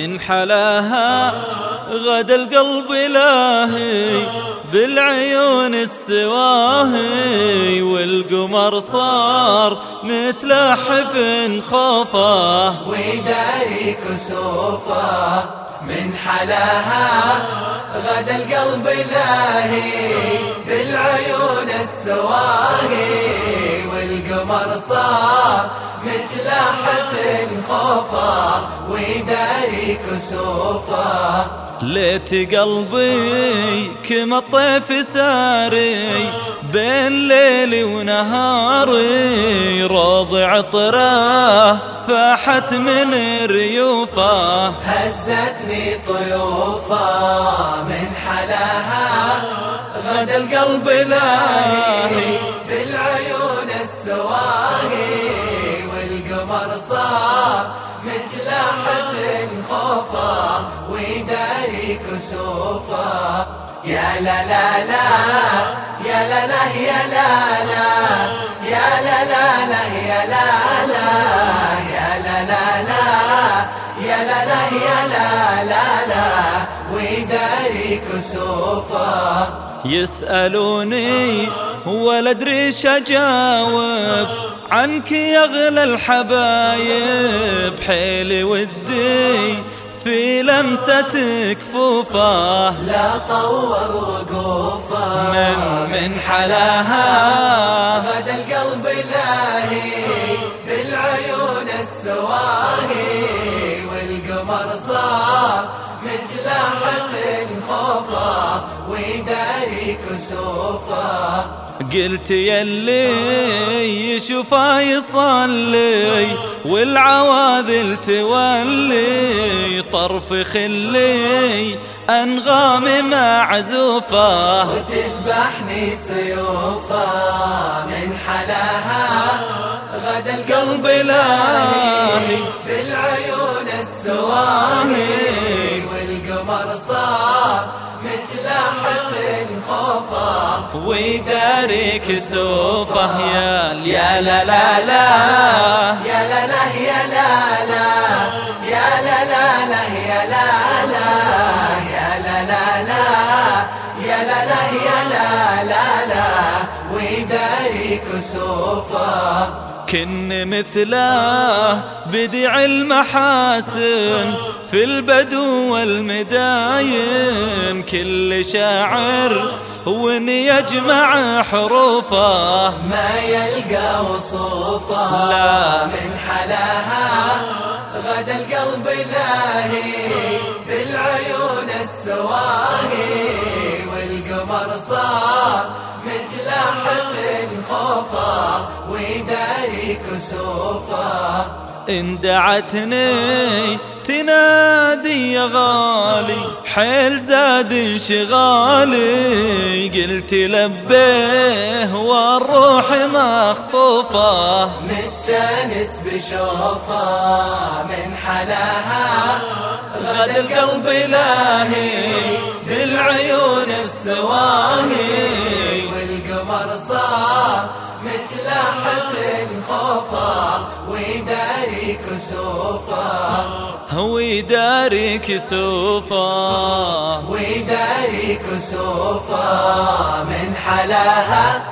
من حلاها غدا القلب لاهي بالعيون السواهي والقمر صار متلحف خوفه. ويداري كسوفه من حلاها غدا القلب لاهي بالعيون السواهي والقمر صار متلاحف خوفه. ويداري كسوفه ليت قلبي كما الطيف ساري بين ليلي ونهاري روض عطرة فاحت من ريوفه. هزتني طيوفة من حلاها. غدا القلب لاهي بالعيون السواهي صار متلاحف خوفه ويداري كسوفه يا لا لا لا يا لا لا يا لا لا يا لا لا لا يا لا لا يا لا لا لا يا لا لا يا لا لا لا ويداري كسوفه يسألوني ولا أدري إيش اجاوب عنك يا اغلى الحبايب حيلي ودي في لمسة كفوفه لا طول وقوفه من من حلاها. غدا القلب لاهي بالعيون السواهي والقمر صار متلاحف خوفه ويداري كسوفه قلت يلي يشوفه يصلي والعواذل تولي طرف خلي أنغام معزوفة. وتذبحني سيوفه من حلاها. غدا القلب لاهي بالعيون السواهي خوفه ويداري كسوفه يا يا لا لا لا يا لا لا يا لا لا. يا لا لا لا يا لا لا. يا لا لا لا. يا لا لا يا لا لا ويداري كسوفه كن مثله بدع المحاسن في البدو والمداين. كل شاعر وان يجمع حروفه. ما يلقى وصوفه لا. من حلاها. غدا القلب لاهي بالعيون السواهي. والقمر صار متلاحف خوفه. ويداري كسوفه إن دعتني تنادي يا غالي حيل زاد انشغالي. قلت لبيه والروح مخطوفة. مستانس بشوفة من حلاها. غدا القلب لاهي بالعيون السواهي خوفه ويداري كسوفه هو يداري كسوفه ويداري كسوفه من حلاها